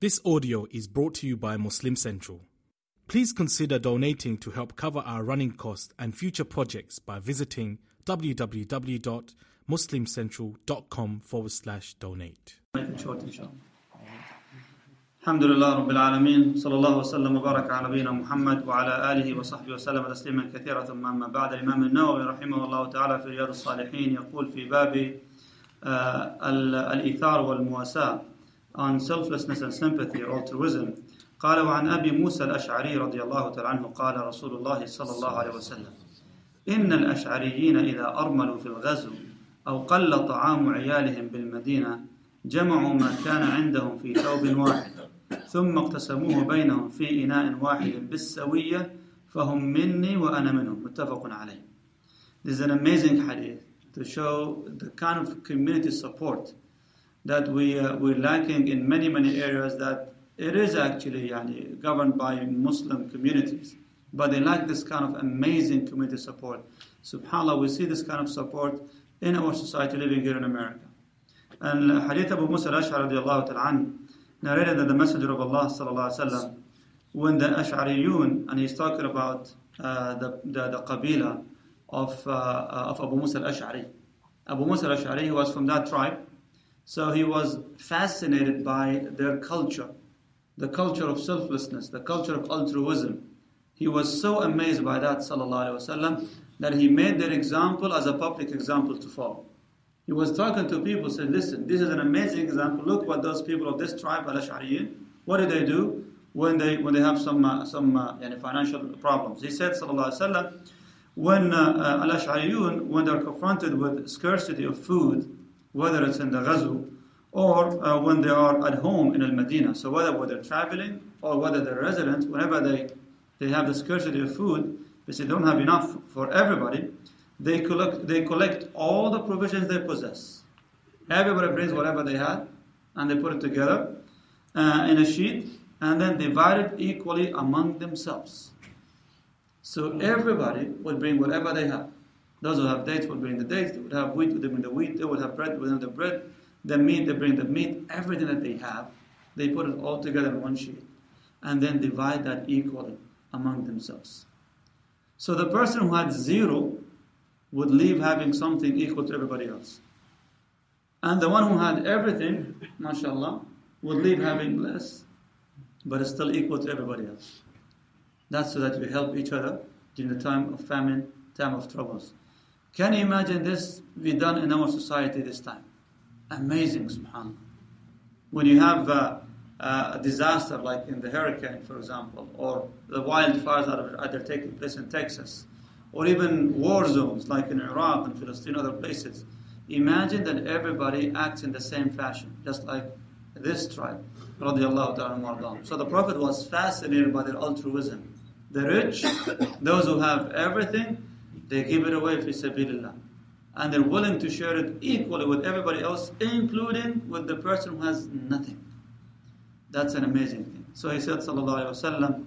This audio is brought to you by Muslim Central. Please consider donating to help cover our running costs and future projects by visiting www.muslimcentral.com forward slash donate. Make it short, inshallah. الحمد لله رب العالمين صلى الله وسلم وبارك على نبينا محمد وعلى آله وصحبه وسلم تسليما كثيرا ثم أما بعد الإمام النووي رحمه الله تعالى في رياض الصالحين يقول في باب آه، ال- الإيثار والمواساة on selflessness and sympathy or altruism قال وعن أبي موسى الأشعري رضي الله تعالى عنه قال رسول الله صلى الله عليه وسلم إن الأشعريين إذا أرملوا في الغزو أو قل طعام عيالهم بالمدينة جمعوا ما كان عندهم في ثوب واحد ثم اقتسموه بينهم في إناء واحد بالسوية فهم مني وأنا منهم متفق عليه This is an amazing hadith to show the kind of community support that we, uh, we're lacking in many, many areas that it is actually yani, governed by Muslim communities. But they lack this kind of amazing community support. SubhanAllah, we see this kind of support in our society living here in America. And Hadith Abu Musa al-Ash'ari narrated that the Messenger of Allah sallallahu alaihi wasallam, when the Ash'ariyun, and he's talking about uh, the, the, the Qabila of, uh, of Abu Musa al-Ash'ari. Abu Musa al-Ash'ari, was from that tribe. So he was fascinated by their culture, the culture of selflessness, the culture of altruism. He was so amazed by that, sallallahu alaihi wasallam, that he made their example as a public example to follow. He was talking to people, said, "Listen, this is an amazing example. Look what those people of this tribe, al-Ash'ariyin, what do they do when they when they have some uh, some uh, yani financial problems?" He said, sallallahu alaihi wasallam, when uh, uh, al-Ash'ariyun, when they're confronted with scarcity of food, whether it's in the Ghazu or uh, when they are at home in Al-Madinah. So whether, whether they're traveling or whether they're residents, whenever they, they have the scarcity of food, because they don't have enough for everybody, they collect, they collect all the provisions they possess. Everybody brings whatever they had and they put it together uh, in a sheet and then divide it equally among themselves. So everybody would bring whatever they have. Those who have dates would bring the dates, they would have wheat, they bring the wheat, they would have bread, they would have the bread, the meat, they bring the meat, everything that they have, they put it all together in one sheet and then divide that equally among themselves. So the person who had zero would leave having something equal to everybody else. And the one who had everything, mashallah, would leave having less, but it's still equal to everybody else. That's so that we help each other during the time of famine, time of troubles. Can you imagine this be done in our society this time? Amazing, subhanAllah. When you have uh, uh, a disaster like in the hurricane, for example, or the wildfires that are, are taking place in Texas, or even war zones like in Iraq and Palestine, other places, imagine that everybody acts in the same fashion, just like this tribe. So the Prophet was fascinated by their altruism. The rich, those who have everything, they give it away fi sabilillah. And they're willing to share it equally with everybody else, including with the person who has nothing. That's an amazing thing. So he said, sallallahu alayhi wa sallam,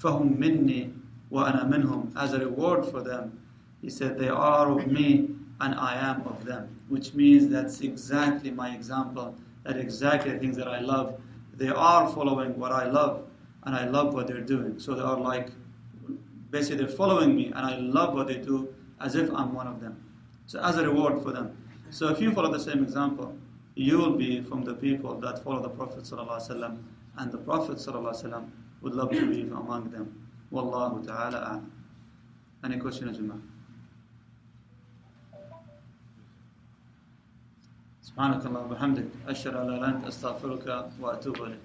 فَهُمْ مِنِّي وَأَنَا مِنْهُمْ As a reward for them, he said, they are of me and I am of them. Which means that's exactly my example, that exactly the things that I love. They are following what I love, and I love what they're doing. So they are like, basically they're following me, and I love what they do as if I'm one of them. So as a reward for them. So if you follow the same example, you will be from the people that follow the Prophet ﷺ, and the Prophet ﷺ would love to be among them. Wallahu ta'ala a'lam. Any questions, Jama'ah? سبحانك اللهم وبحمدك أشهد أن لا إله إلا أنت أستغفرك وأتوب إليك.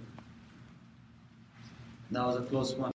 That was a close one.